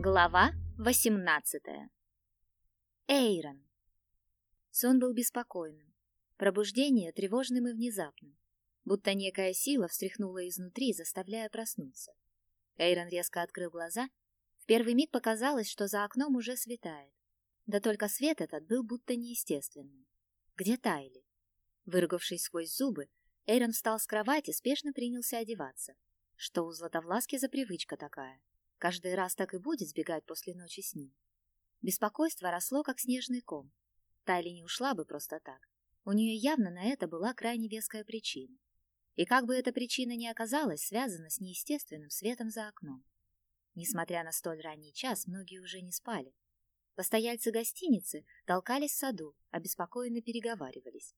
Глава 18 Эйрон Сон был беспокойным, пробуждение тревожным и внезапным, будто некая сила встряхнула изнутри, заставляя проснуться. Эйрон резко открыл глаза. В первый миг показалось, что за окном уже светает. Да только свет этот был будто неестественным. Где Тайли? Выругавшись сквозь зубы, Эйрон встал с кровати, спешно принялся одеваться. Что у Златовласки за привычка такая? Каждый раз так и будет сбегать после ночи с ним. Беспокойство росло, как снежный ком. Тайли не ушла бы просто так. У нее явно на это была крайне веская причина. И как бы эта причина ни оказалась, связана с неестественным светом за окном. Несмотря на столь ранний час, многие уже не спали. Постояльцы гостиницы толкались в саду, обеспокоенно переговаривались.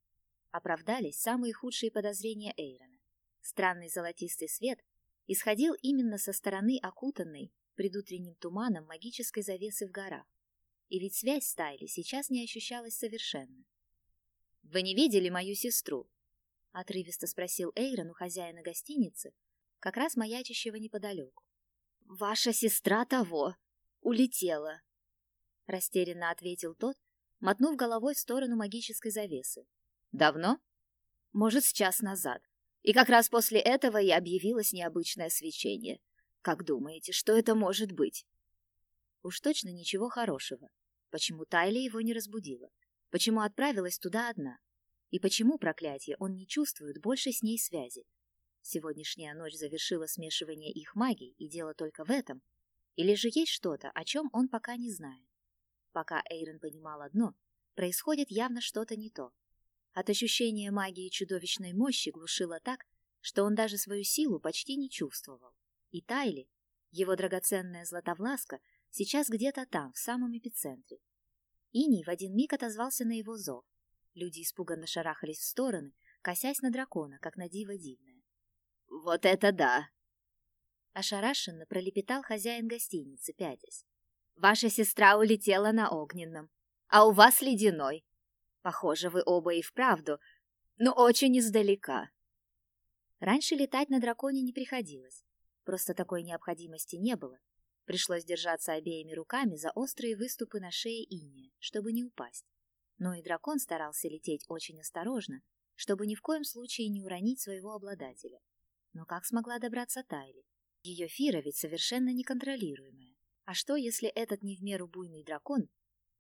Оправдались самые худшие подозрения Эйрона. Странный золотистый свет исходил именно со стороны окутанной предутренним туманом магической завесы в горах. И ведь связь с Тайли сейчас не ощущалась совершенно. «Вы не видели мою сестру?» — отрывисто спросил Эйрон у хозяина гостиницы, как раз маячащего неподалеку. «Ваша сестра того! Улетела!» — растерянно ответил тот, мотнув головой в сторону магической завесы. «Давно?» «Может, с час назад. И как раз после этого и объявилось необычное свечение. Как думаете, что это может быть? Уж точно ничего хорошего. Почему Тайли его не разбудила? Почему отправилась туда одна? И почему, проклятие, он не чувствует больше с ней связи? Сегодняшняя ночь завершила смешивание их магий, и дело только в этом. Или же есть что-то, о чем он пока не знает? Пока Эйрон понимал одно, происходит явно что-то не то. От ощущения магии чудовищной мощи глушило так, что он даже свою силу почти не чувствовал. И Тайли, его драгоценная златовласка, сейчас где-то там, в самом эпицентре. Иний в один миг отозвался на его зов. Люди испуганно шарахались в стороны, косясь на дракона, как на диво дивное. «Вот это да!» Ошарашенно пролепетал хозяин гостиницы, пятясь. «Ваша сестра улетела на огненном, а у вас ледяной. Похоже, вы оба и вправду, но очень издалека. Раньше летать на драконе не приходилось. Просто такой необходимости не было. Пришлось держаться обеими руками за острые выступы на шее Иния, чтобы не упасть. Но и дракон старался лететь очень осторожно, чтобы ни в коем случае не уронить своего обладателя. Но как смогла добраться Тайли? Ее фира ведь совершенно неконтролируемая. А что, если этот не в меру буйный дракон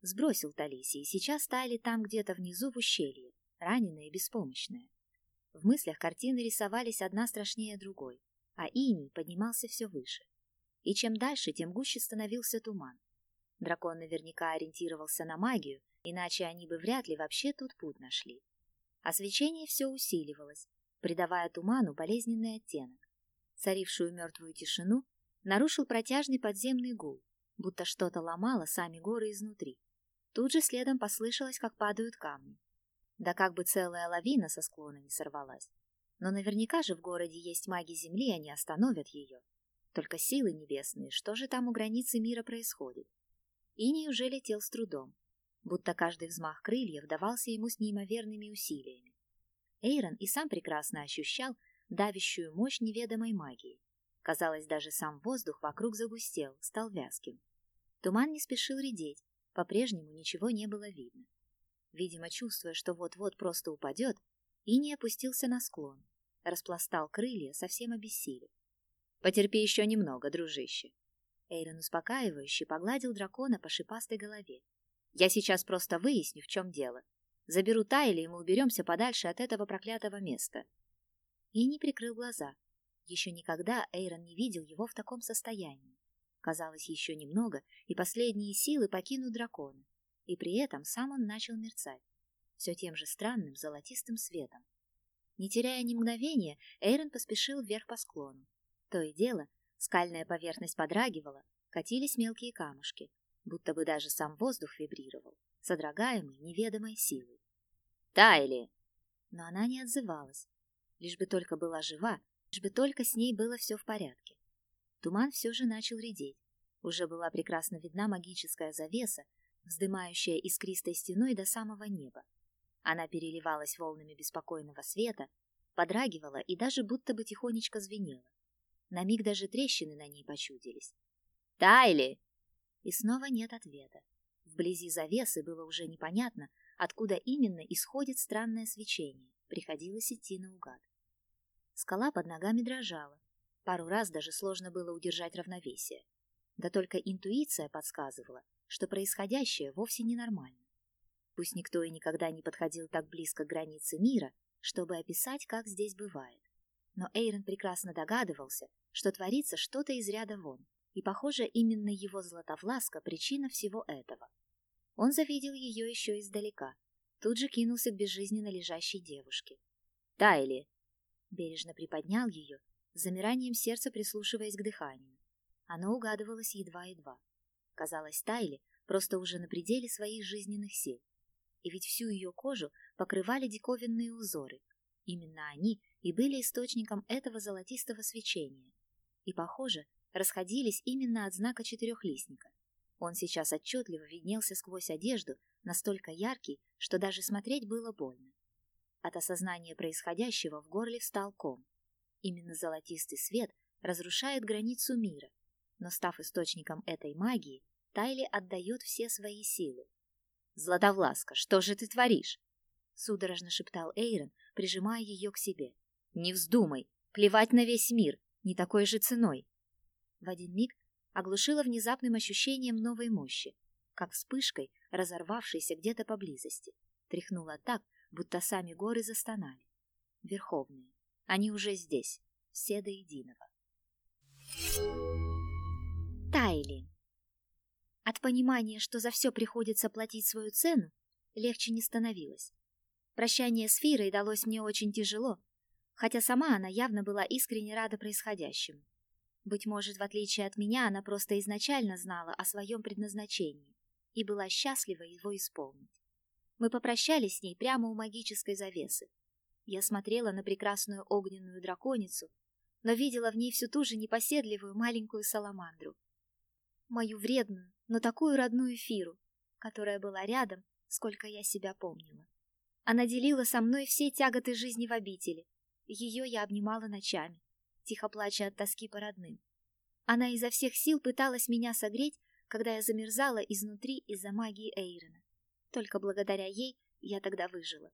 Сбросил Талиси, и сейчас Тайли там где-то внизу в ущелье, раненая и беспомощная. В мыслях картины рисовались одна страшнее другой, а иней поднимался все выше. И чем дальше, тем гуще становился туман. Дракон наверняка ориентировался на магию, иначе они бы вряд ли вообще тут путь нашли. А свечение все усиливалось, придавая туману болезненный оттенок. Царившую мертвую тишину нарушил протяжный подземный гул, будто что-то ломало сами горы изнутри. Тут же следом послышалось, как падают камни. Да как бы целая лавина со склона не сорвалась. Но наверняка же в городе есть маги Земли, они остановят ее. Только силы небесные, что же там у границы мира происходит? Иний уже летел с трудом, будто каждый взмах крыльев давался ему с неимоверными усилиями. Эйрон и сам прекрасно ощущал давящую мощь неведомой магии. Казалось, даже сам воздух вокруг загустел, стал вязким. Туман не спешил редеть, по-прежнему ничего не было видно. Видимо, чувствуя, что вот-вот просто упадет, Ини опустился на склон, распластал крылья, совсем обессилев. «Потерпи еще немного, дружище». Эйрон успокаивающе погладил дракона по шипастой голове. «Я сейчас просто выясню, в чем дело. Заберу Тайли, и мы уберемся подальше от этого проклятого места». Ини прикрыл глаза. Еще никогда Эйрон не видел его в таком состоянии. Казалось, еще немного, и последние силы покинут дракона. И при этом сам он начал мерцать, все тем же странным золотистым светом. Не теряя ни мгновения, Эйрон поспешил вверх по склону. То и дело, скальная поверхность подрагивала, катились мелкие камушки, будто бы даже сам воздух вибрировал, содрогаемый неведомой силой. «Тайли!» Но она не отзывалась, лишь бы только была жива, лишь бы только с ней было все в порядке. Туман все же начал редеть. Уже была прекрасно видна магическая завеса, вздымающая искристой стеной до самого неба. Она переливалась волнами беспокойного света, подрагивала и даже будто бы тихонечко звенела. На миг даже трещины на ней почудились. «Тайли!» И снова нет ответа. Вблизи завесы было уже непонятно, откуда именно исходит странное свечение. Приходилось идти наугад. Скала под ногами дрожала. Пару раз даже сложно было удержать равновесие. Да только интуиция подсказывала, что происходящее вовсе ненормально. Пусть никто и никогда не подходил так близко к границе мира, чтобы описать, как здесь бывает. Но Эйрон прекрасно догадывался, что творится что-то из ряда вон, и, похоже, именно его златовласка – причина всего этого. Он завидел ее еще издалека, тут же кинулся к безжизненно лежащей девушке. «Тайли!» Бережно приподнял ее, замиранием сердца прислушиваясь к дыханию. Оно угадывалось едва-едва. Казалось, Тайли просто уже на пределе своих жизненных сил. И ведь всю ее кожу покрывали диковинные узоры. Именно они и были источником этого золотистого свечения. И, похоже, расходились именно от знака четырехлистника. Он сейчас отчетливо виднелся сквозь одежду, настолько яркий, что даже смотреть было больно. От осознания происходящего в горле встал ком. Именно золотистый свет разрушает границу мира, но став источником этой магии, Тайли отдает все свои силы. «Златовласка, что же ты творишь?» — судорожно шептал Эйрон, прижимая ее к себе. «Не вздумай! Плевать на весь мир! Не такой же ценой!» В один миг оглушила внезапным ощущением новой мощи, как вспышкой, разорвавшейся где-то поблизости. Тряхнула так, будто сами горы застонали. Верховные. Они уже здесь, все до единого. Тайли. От понимания, что за все приходится платить свою цену, легче не становилось. Прощание с Фирой далось мне очень тяжело, хотя сама она явно была искренне рада происходящему. Быть может, в отличие от меня, она просто изначально знала о своем предназначении и была счастлива его исполнить. Мы попрощались с ней прямо у магической завесы. Я смотрела на прекрасную огненную драконицу, но видела в ней всю ту же непоседливую маленькую саламандру. Мою вредную, но такую родную Фиру, которая была рядом, сколько я себя помнила. Она делила со мной все тяготы жизни в обители. Ее я обнимала ночами тихо плача от тоски по родным. Она изо всех сил пыталась меня согреть, когда я замерзала изнутри из-за магии Эйрона. Только благодаря ей я тогда выжила.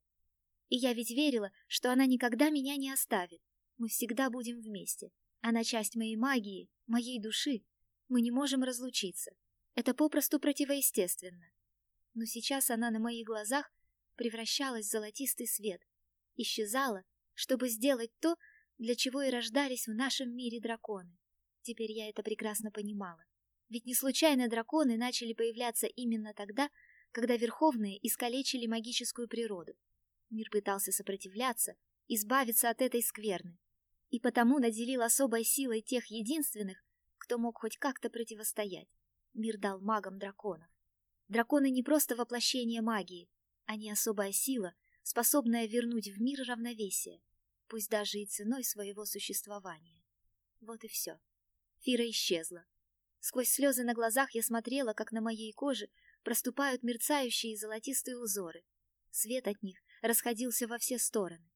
И я ведь верила, что она никогда меня не оставит. Мы всегда будем вместе. Она часть моей магии, моей души. Мы не можем разлучиться. Это попросту противоестественно. Но сейчас она на моих глазах превращалась в золотистый свет, исчезала, чтобы сделать то, для чего и рождались в нашем мире драконы. Теперь я это прекрасно понимала. Ведь не случайно драконы начали появляться именно тогда, когда Верховные искалечили магическую природу. Мир пытался сопротивляться, избавиться от этой скверны, и потому наделил особой силой тех единственных, кто мог хоть как-то противостоять. Мир дал магам драконов. Драконы не просто воплощение магии, они особая сила, способная вернуть в мир равновесие пусть даже и ценой своего существования. Вот и все. Фира исчезла. Сквозь слезы на глазах я смотрела, как на моей коже проступают мерцающие золотистые узоры. Свет от них расходился во все стороны.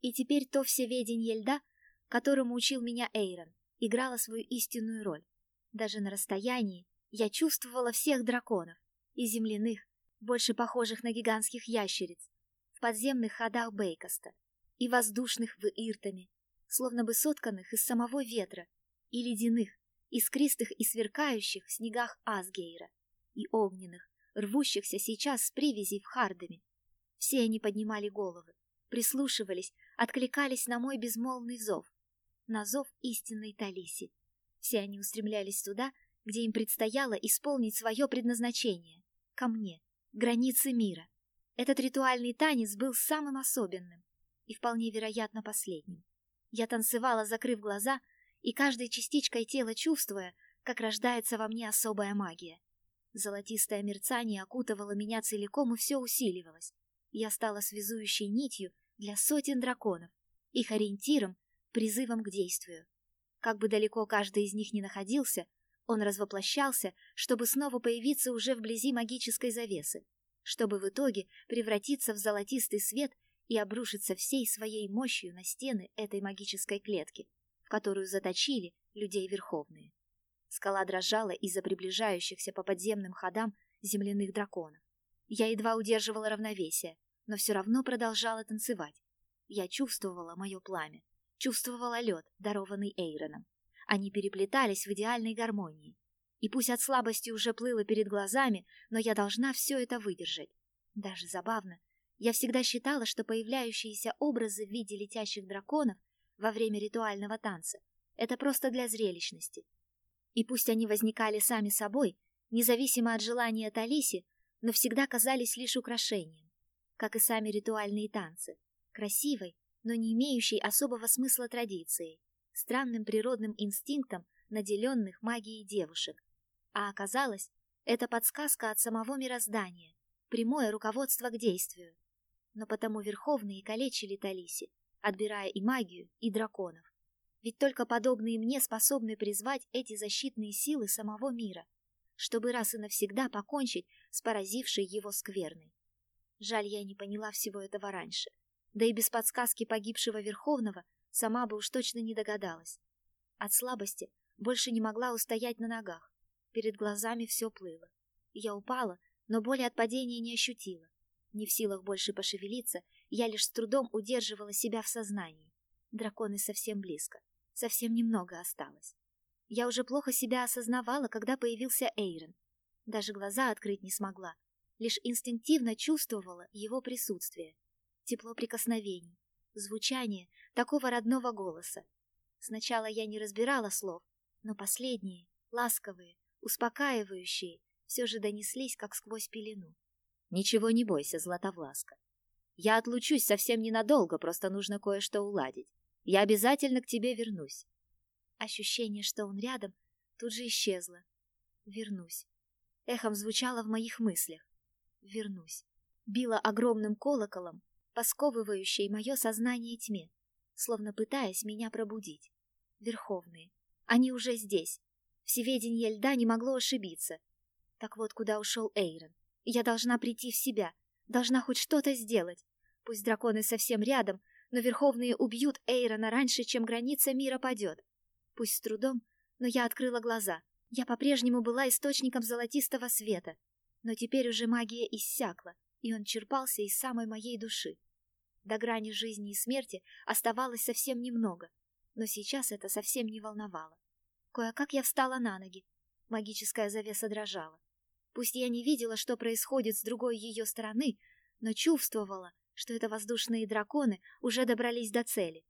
И теперь то всеведенье льда, которому учил меня Эйрон, играло свою истинную роль. Даже на расстоянии я чувствовала всех драконов, и земляных, больше похожих на гигантских ящериц, в подземных ходах Бейкоста, и воздушных в Иртами, словно бы сотканных из самого ветра, и ледяных, искристых и сверкающих в снегах Асгейра, и огненных, рвущихся сейчас с привязей в Хардами. Все они поднимали головы, прислушивались, откликались на мой безмолвный зов, на зов истинной Талиси. Все они устремлялись туда, где им предстояло исполнить свое предназначение, ко мне, границы мира. Этот ритуальный танец был самым особенным и вполне вероятно последним. Я танцевала, закрыв глаза, и каждой частичкой тела чувствуя, как рождается во мне особая магия. Золотистое мерцание окутывало меня целиком и все усиливалось. Я стала связующей нитью для сотен драконов, их ориентиром, призывом к действию. Как бы далеко каждый из них ни находился, он развоплощался, чтобы снова появиться уже вблизи магической завесы, чтобы в итоге превратиться в золотистый свет и обрушиться всей своей мощью на стены этой магической клетки, в которую заточили людей верховные. Скала дрожала из-за приближающихся по подземным ходам земляных драконов. Я едва удерживала равновесие, но все равно продолжала танцевать. Я чувствовала мое пламя, чувствовала лед, дарованный Эйроном. Они переплетались в идеальной гармонии. И пусть от слабости уже плыло перед глазами, но я должна все это выдержать. Даже забавно. Я всегда считала, что появляющиеся образы в виде летящих драконов во время ритуального танца — это просто для зрелищности. И пусть они возникали сами собой, независимо от желания Талиси, но всегда казались лишь украшением, как и сами ритуальные танцы, красивой, но не имеющей особого смысла традицией, странным природным инстинктом наделенных магией девушек. А оказалось, это подсказка от самого мироздания, прямое руководство к действию. Но потому Верховные калечили Талиси, отбирая и магию, и драконов. Ведь только подобные мне способны призвать эти защитные силы самого мира, чтобы раз и навсегда покончить с поразившей его скверной. Жаль, я не поняла всего этого раньше. Да и без подсказки погибшего Верховного сама бы уж точно не догадалась. От слабости больше не могла устоять на ногах. Перед глазами все плыло. Я упала, но боли от падения не ощутила. Не в силах больше пошевелиться, я лишь с трудом удерживала себя в сознании. Драконы совсем близко. Совсем немного осталось. Я уже плохо себя осознавала, когда появился Эйрон. Даже глаза открыть не смогла. Лишь инстинктивно чувствовала его присутствие. Тепло прикосновений, звучание такого родного голоса. Сначала я не разбирала слов, но последние, ласковые, успокаивающие, все же донеслись, как сквозь пелену. «Ничего не бойся, Златовласка. Я отлучусь совсем ненадолго, просто нужно кое-что уладить. Я обязательно к тебе вернусь. Ощущение, что он рядом, тут же исчезло. Вернусь. Эхом звучало в моих мыслях. Вернусь. Било огромным колоколом, посковывающей мое сознание тьме, словно пытаясь меня пробудить. Верховные. Они уже здесь. Всеведение льда не могло ошибиться. Так вот, куда ушел Эйрон. Я должна прийти в себя, должна хоть что-то сделать. Пусть драконы совсем рядом, но Верховные убьют Эйрона раньше, чем граница мира падет. Пусть с трудом, но я открыла глаза. Я по-прежнему была источником золотистого света, но теперь уже магия иссякла, и он черпался из самой моей души. До грани жизни и смерти оставалось совсем немного, но сейчас это совсем не волновало. Кое-как я встала на ноги. Магическая завеса дрожала. Пусть я не видела, что происходит с другой ее стороны, но чувствовала, что это воздушные драконы уже добрались до цели.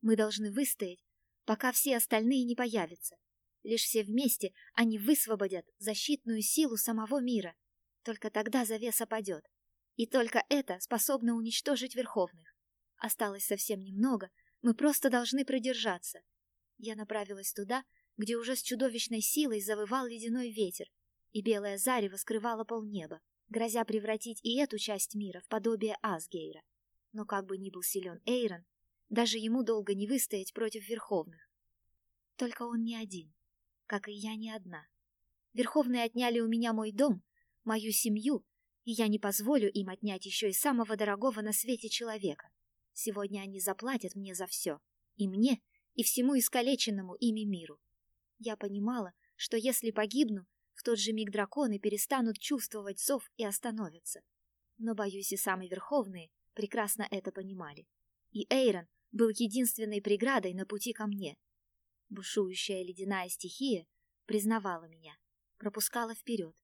Мы должны выстоять, пока все остальные не появятся. Лишь все вместе они высвободят защитную силу самого мира. Только тогда завеса падет. И только это способно уничтожить Верховных. Осталось совсем немного, мы просто должны продержаться. Я направилась туда, где уже с чудовищной силой завывал ледяной ветер, и белое зарево скрывало полнеба грозя превратить и эту часть мира в подобие Асгейра. Но как бы ни был силен Эйрон, даже ему долго не выстоять против Верховных. Только он не один, как и я не одна. Верховные отняли у меня мой дом, мою семью, и я не позволю им отнять еще и самого дорогого на свете человека. Сегодня они заплатят мне за все, и мне, и всему искалеченному ими миру. Я понимала, что если погибну, в тот же миг драконы перестанут чувствовать зов и остановятся. Но, боюсь, и самые верховные прекрасно это понимали. И Эйрон был единственной преградой на пути ко мне. Бушующая ледяная стихия признавала меня, пропускала вперед,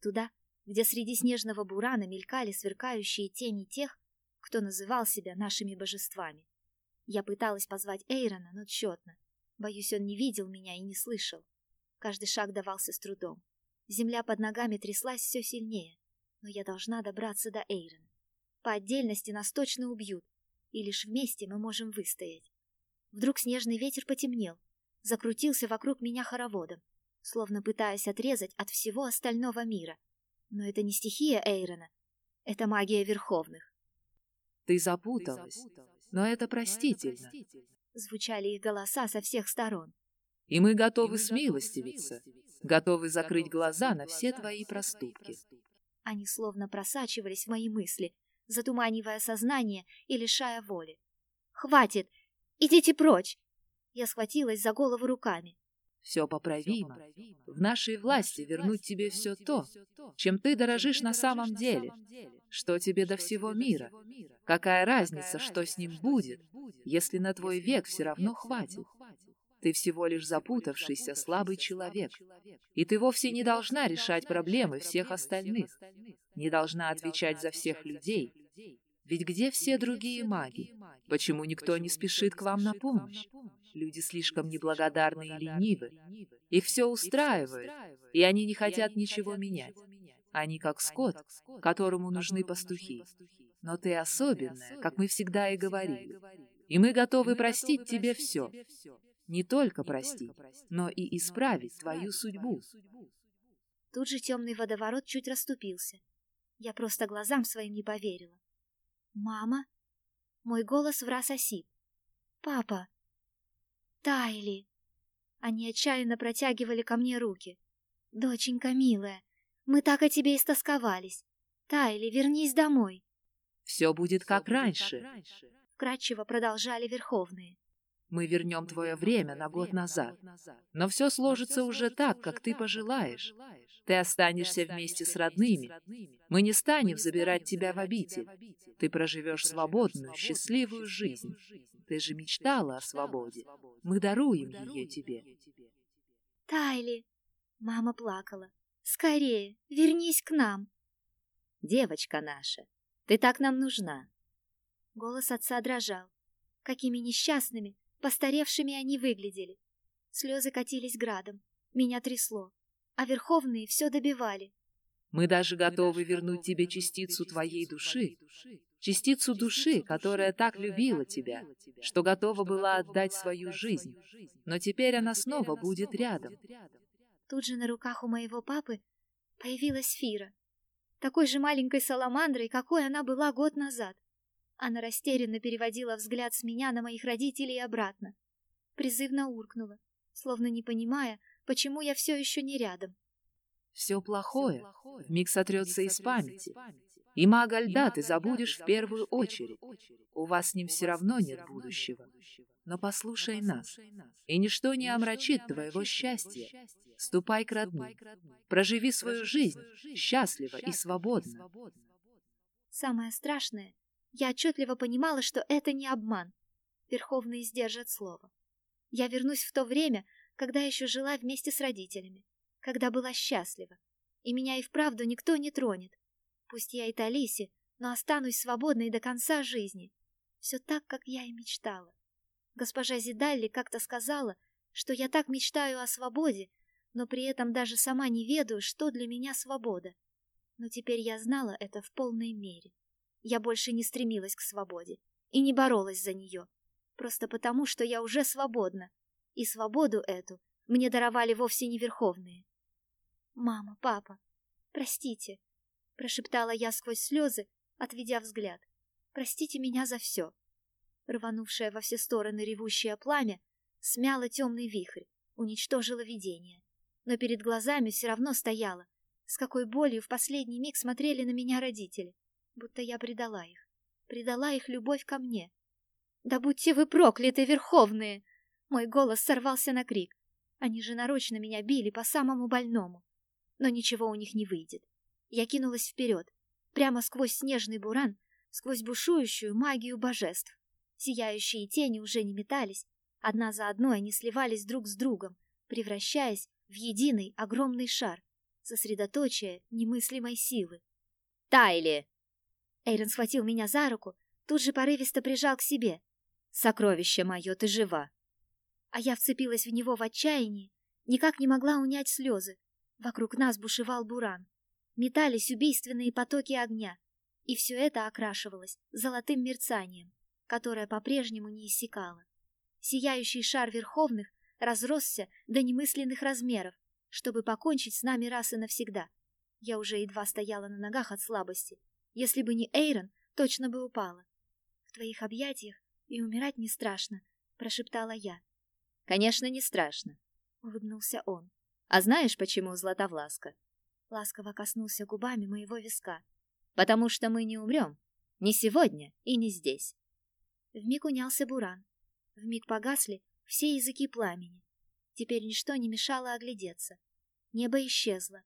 туда, где среди снежного бурана мелькали сверкающие тени тех, кто называл себя нашими божествами. Я пыталась позвать Эйрона, но тщетно. Боюсь, он не видел меня и не слышал. Каждый шаг давался с трудом. Земля под ногами тряслась все сильнее, но я должна добраться до Эйрона. По отдельности нас точно убьют, и лишь вместе мы можем выстоять. Вдруг снежный ветер потемнел, закрутился вокруг меня хороводом, словно пытаясь отрезать от всего остального мира. Но это не стихия Эйрона, это магия Верховных. Ты запуталась, но это простительно. Звучали их голоса со всех сторон. И мы готовы смилостивиться, готовы закрыть глаза на все твои проступки. Они словно просачивались в мои мысли, затуманивая сознание и лишая воли. «Хватит! Идите прочь!» Я схватилась за голову руками. Все поправимо. В нашей власти вернуть тебе все то, чем ты дорожишь на самом деле. Что тебе до всего мира? Какая разница, что с ним будет, если на твой век все равно хватит? Ты всего лишь запутавшийся слабый человек. И ты вовсе не должна решать проблемы всех остальных. Не должна отвечать за всех людей. Ведь где все другие маги? Почему никто не спешит к вам на помощь? Люди слишком неблагодарны и ленивы. Их все устраивает, и они не хотят ничего менять. Они как скот, которому нужны пастухи. Но ты особенная, как мы всегда и говорили. И мы готовы простить тебе все. Не только простить, но и исправить твою судьбу. Тут же темный водоворот чуть расступился. Я просто глазам своим не поверила. «Мама?» Мой голос враз осип. «Папа!» Тайли. Они отчаянно протягивали ко мне руки. «Доченька милая, мы так о тебе истосковались. Тайли, вернись домой». «Все будет как раньше», — вкратчиво продолжали Верховные. «Мы вернем твое время на год назад. Но все сложится уже так, как ты пожелаешь. Ты останешься вместе с родными. Мы не станем забирать тебя в обитель. Ты проживешь свободную, счастливую жизнь. Ты же мечтала о свободе. Мы даруем ее тебе. Тайли! Мама плакала. Скорее, вернись к нам. Девочка наша, ты так нам нужна. Голос отца дрожал. Какими несчастными, постаревшими они выглядели. Слезы катились градом. Меня трясло. А верховные все добивали. Мы даже готовы вернуть тебе частицу твоей души, частицу души, которая так любила тебя, что готова была отдать свою жизнь, но теперь она снова будет рядом. Тут же на руках у моего папы появилась Фира, такой же маленькой саламандрой, какой она была год назад. Она растерянно переводила взгляд с меня на моих родителей и обратно. Призывно уркнула, словно не понимая, почему я все еще не рядом. Все плохое вмиг сотрется из памяти. И мага льда ты забудешь в первую очередь. У вас с ним все равно нет будущего. Но послушай нас, и ничто не омрачит твоего счастья. Ступай к родным, проживи свою жизнь счастливо и свободно. Самое страшное, я отчетливо понимала, что это не обман. Верховный сдержат слово. Я вернусь в то время, когда еще жила вместе с родителями, когда была счастлива, и меня и вправду никто не тронет. Пусть я и Талиси, но останусь свободной до конца жизни. Все так, как я и мечтала. Госпожа Зидалли как-то сказала, что я так мечтаю о свободе, но при этом даже сама не ведаю, что для меня свобода. Но теперь я знала это в полной мере. Я больше не стремилась к свободе и не боролась за нее, просто потому, что я уже свободна, и свободу эту мне даровали вовсе не верховные. «Мама, папа, простите, прошептала я сквозь слезы, отведя взгляд. Простите меня за все. Рванувшее во все стороны ревущее пламя смяло темный вихрь, уничтожило видение. Но перед глазами все равно стояло, с какой болью в последний миг смотрели на меня родители, будто я предала их, предала их любовь ко мне. «Да будьте вы прокляты, верховные!» Мой голос сорвался на крик. Они же нарочно меня били по самому больному. Но ничего у них не выйдет. Я кинулась вперед, прямо сквозь снежный буран, сквозь бушующую магию божеств. Сияющие тени уже не метались, одна за одной они сливались друг с другом, превращаясь в единый огромный шар, сосредоточие немыслимой силы. «Тайли!» Эйрон схватил меня за руку, тут же порывисто прижал к себе. «Сокровище мое, ты жива!» А я вцепилась в него в отчаянии, никак не могла унять слезы. Вокруг нас бушевал буран метались убийственные потоки огня, и все это окрашивалось золотым мерцанием, которое по-прежнему не иссякало. Сияющий шар верховных разросся до немысленных размеров, чтобы покончить с нами раз и навсегда. Я уже едва стояла на ногах от слабости. Если бы не Эйрон, точно бы упала. В твоих объятиях и умирать не страшно, прошептала я. Конечно, не страшно, улыбнулся он. А знаешь, почему Златовласка? ласково коснулся губами моего виска. «Потому что мы не умрем. Ни сегодня и не здесь». Вмиг унялся буран. Вмиг погасли все языки пламени. Теперь ничто не мешало оглядеться. Небо исчезло.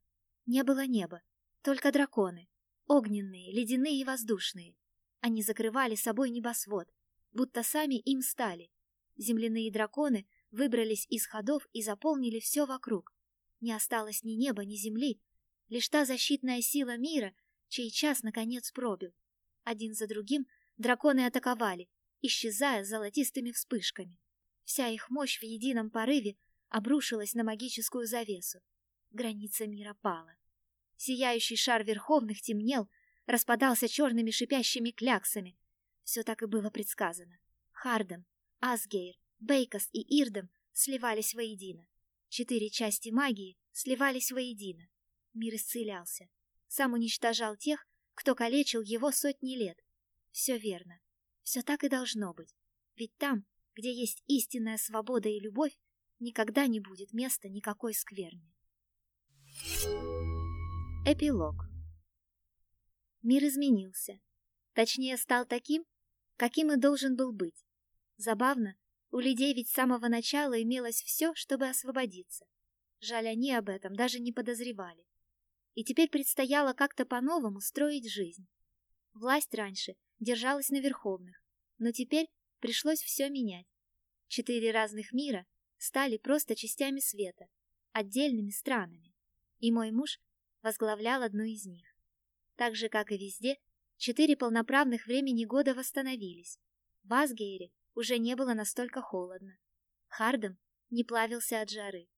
Не было неба, только драконы. Огненные, ледяные и воздушные. Они закрывали собой небосвод, будто сами им стали. Земляные драконы выбрались из ходов и заполнили все вокруг. Не осталось ни неба, ни земли, лишь та защитная сила мира, чей час наконец пробил. Один за другим драконы атаковали, исчезая золотистыми вспышками. Вся их мощь в едином порыве обрушилась на магическую завесу. Граница мира пала. Сияющий шар верховных темнел, распадался черными шипящими кляксами. Все так и было предсказано. Харден, Асгейр, Бейкос и Ирдем сливались воедино. Четыре части магии сливались воедино. Мир исцелялся. Сам уничтожал тех, кто калечил его сотни лет. Все верно. Все так и должно быть. Ведь там, где есть истинная свобода и любовь, никогда не будет места никакой скверни. Эпилог Мир изменился. Точнее, стал таким, каким и должен был быть. Забавно, у людей ведь с самого начала имелось все, чтобы освободиться. Жаль, они об этом даже не подозревали. И теперь предстояло как-то по-новому строить жизнь. Власть раньше держалась на верховных, но теперь пришлось все менять. Четыре разных мира стали просто частями света, отдельными странами. И мой муж возглавлял одну из них. Так же, как и везде, четыре полноправных времени года восстановились. В Асгейре уже не было настолько холодно. Хардем не плавился от жары.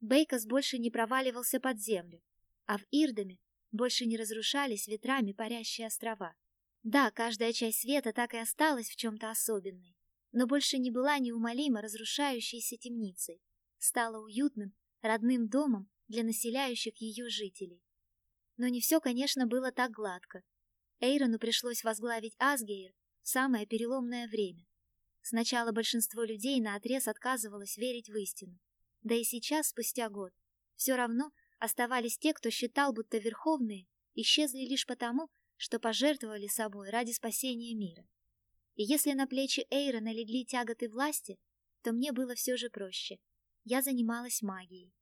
Бейкос больше не проваливался под землю, а в Ирдаме больше не разрушались ветрами парящие острова. Да, каждая часть света так и осталась в чем-то особенной, но больше не была неумолимо разрушающейся темницей, стала уютным, родным домом для населяющих ее жителей. Но не все, конечно, было так гладко. Эйрону пришлось возглавить Асгейр в самое переломное время. Сначала большинство людей наотрез отказывалось верить в истину. Да и сейчас, спустя год, все равно оставались те, кто считал, будто верховные исчезли лишь потому, что пожертвовали собой ради спасения мира. И если на плечи Эйрона легли тяготы власти, то мне было все же проще. Я занималась магией.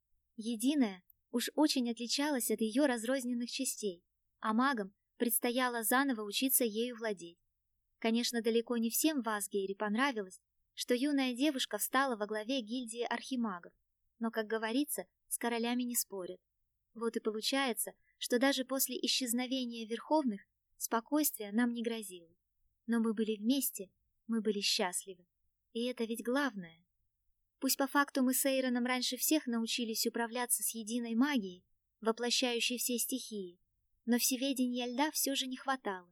Единая уж очень отличалась от ее разрозненных частей, а магам предстояло заново учиться ею владеть. Конечно, далеко не всем в Асгейре понравилось, что юная девушка встала во главе гильдии архимагов, но, как говорится, с королями не спорят. Вот и получается, что даже после исчезновения верховных спокойствие нам не грозило. Но мы были вместе, мы были счастливы. И это ведь главное. Пусть по факту мы с Эйроном раньше всех научились управляться с единой магией, воплощающей все стихии, но всеведения льда все же не хватало.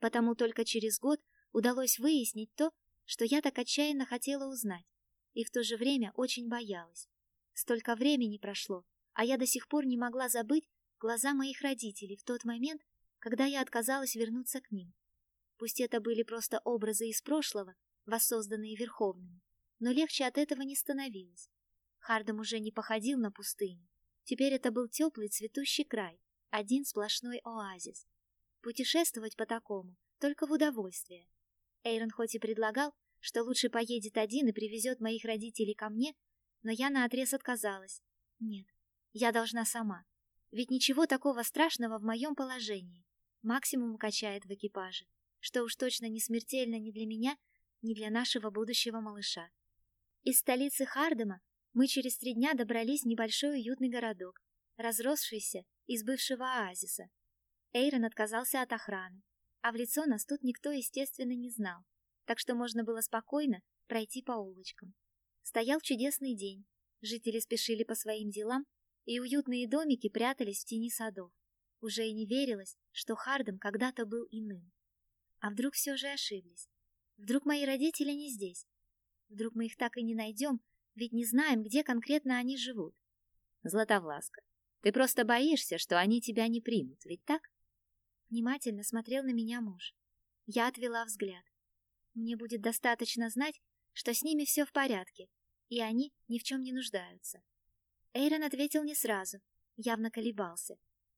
Потому только через год удалось выяснить то, что я так отчаянно хотела узнать, и в то же время очень боялась. Столько времени прошло, а я до сих пор не могла забыть глаза моих родителей в тот момент, когда я отказалась вернуться к ним. Пусть это были просто образы из прошлого, воссозданные Верховными, но легче от этого не становилось. Хардом уже не походил на пустыню. Теперь это был теплый цветущий край, один сплошной оазис. Путешествовать по такому только в удовольствие. Эйрон хоть и предлагал, что лучше поедет один и привезет моих родителей ко мне, но я наотрез отказалась. Нет, я должна сама. Ведь ничего такого страшного в моем положении. Максимум качает в экипаже, что уж точно не смертельно ни для меня, ни для нашего будущего малыша. Из столицы Хардема мы через три дня добрались в небольшой уютный городок, разросшийся из бывшего оазиса. Эйрон отказался от охраны, а в лицо нас тут никто, естественно, не знал, так что можно было спокойно пройти по улочкам. Стоял чудесный день, жители спешили по своим делам, и уютные домики прятались в тени садов. Уже и не верилось, что Хардем когда-то был иным. А вдруг все же ошиблись? Вдруг мои родители не здесь? Вдруг мы их так и не найдем, ведь не знаем, где конкретно они живут. Златовласка, ты просто боишься, что они тебя не примут, ведь так? Внимательно смотрел на меня муж. Я отвела взгляд. Мне будет достаточно знать, что с ними все в порядке, и они ни в чем не нуждаются. Эйрон ответил не сразу, явно колебался.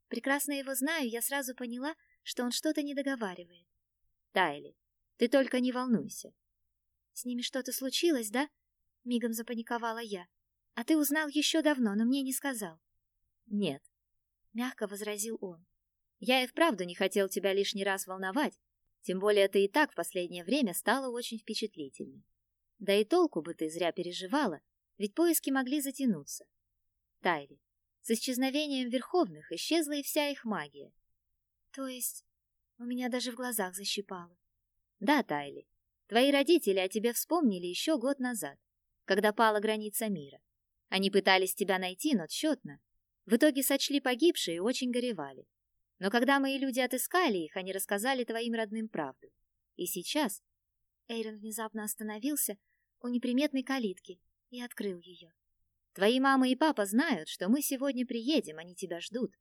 Прекрасно его знаю, я сразу поняла, что он что-то не договаривает. Тайли, ты только не волнуйся. С ними что-то случилось, да? Мигом запаниковала я. А ты узнал еще давно, но мне не сказал. Нет, мягко возразил он. Я и вправду не хотел тебя лишний раз волновать, тем более ты и так в последнее время стала очень впечатлительной. Да и толку бы ты зря переживала, ведь поиски могли затянуться. Тайли, с исчезновением Верховных исчезла и вся их магия. То есть у меня даже в глазах защипало. Да, Тайли, твои родители о тебе вспомнили еще год назад, когда пала граница мира. Они пытались тебя найти, но тщетно. В итоге сочли погибшие и очень горевали. Но когда мои люди отыскали их, они рассказали твоим родным правду. И сейчас Эйрон внезапно остановился у неприметной калитки и открыл ее. Твои мама и папа знают, что мы сегодня приедем, они тебя ждут.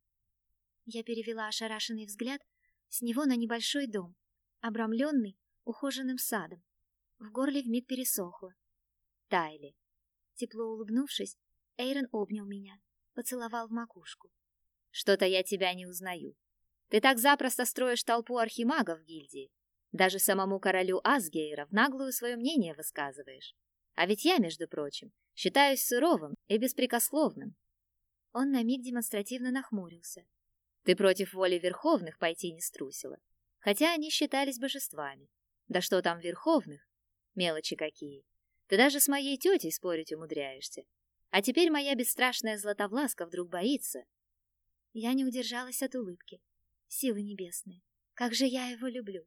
Я перевела ошарашенный взгляд с него на небольшой дом, обрамленный ухоженным садом. В горле вмиг пересохло. Тайли. Тепло улыбнувшись, Эйрон обнял меня, поцеловал в макушку. Что-то я тебя не узнаю. Ты так запросто строишь толпу архимагов в гильдии. Даже самому королю Асгейра в наглую свое мнение высказываешь. А ведь я, между прочим, считаюсь суровым и беспрекословным. Он на миг демонстративно нахмурился. Ты против воли верховных пойти не струсила, хотя они считались божествами. Да что там верховных? Мелочи какие. Ты даже с моей тетей спорить умудряешься. А теперь моя бесстрашная Златовласка вдруг боится. Я не удержалась от улыбки. Силы небесные, как же я его люблю.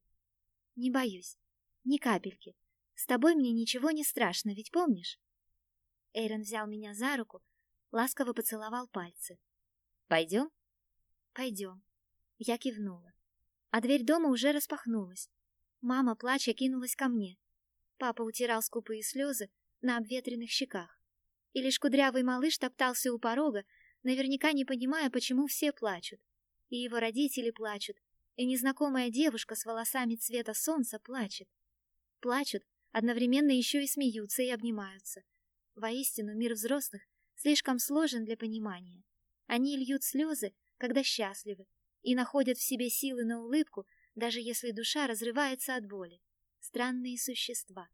Не боюсь, ни капельки. С тобой мне ничего не страшно, ведь помнишь? Эйрон взял меня за руку, ласково поцеловал пальцы. «Пойдем?» «Пойдем». Я кивнула. А дверь дома уже распахнулась. Мама, плача, кинулась ко мне. Папа утирал скупые слезы на обветренных щеках. И лишь кудрявый малыш топтался у порога, наверняка не понимая, почему все плачут. И его родители плачут, и незнакомая девушка с волосами цвета солнца плачет. Плачут, одновременно еще и смеются и обнимаются. Воистину, мир взрослых слишком сложен для понимания. Они льют слезы, когда счастливы, и находят в себе силы на улыбку, даже если душа разрывается от боли. Странные существа.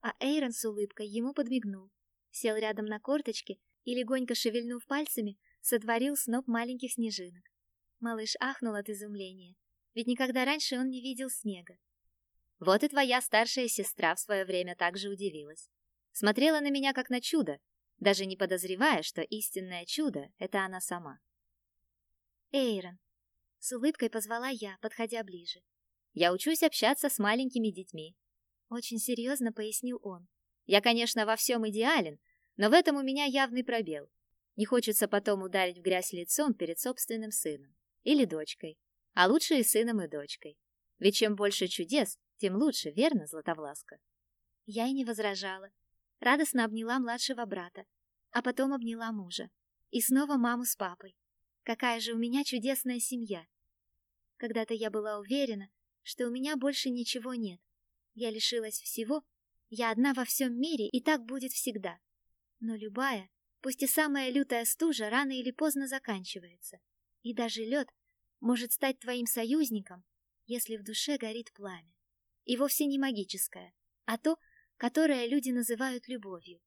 А Эйрон с улыбкой ему подмигнул, сел рядом на корточке и, легонько шевельнув пальцами, сотворил сноп маленьких снежинок. Малыш ахнул от изумления, ведь никогда раньше он не видел снега. Вот и твоя старшая сестра в свое время также удивилась. Смотрела на меня как на чудо, даже не подозревая, что истинное чудо — это она сама. «Эйрон», — с улыбкой позвала я, подходя ближе. «Я учусь общаться с маленькими детьми», — очень серьезно пояснил он. «Я, конечно, во всем идеален, но в этом у меня явный пробел. Не хочется потом ударить в грязь лицом перед собственным сыном или дочкой, а лучше и сыном, и дочкой. Ведь чем больше чудес, тем лучше, верно, Златовласка?» Я и не возражала. Радостно обняла младшего брата, а потом обняла мужа. И снова маму с папой. Какая же у меня чудесная семья. Когда-то я была уверена, что у меня больше ничего нет. Я лишилась всего, я одна во всем мире, и так будет всегда. Но любая, пусть и самая лютая стужа, рано или поздно заканчивается. И даже лед может стать твоим союзником, если в душе горит пламя. И вовсе не магическое, а то, которое люди называют любовью.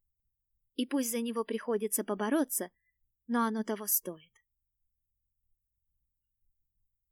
И пусть за него приходится побороться, но оно того стоит.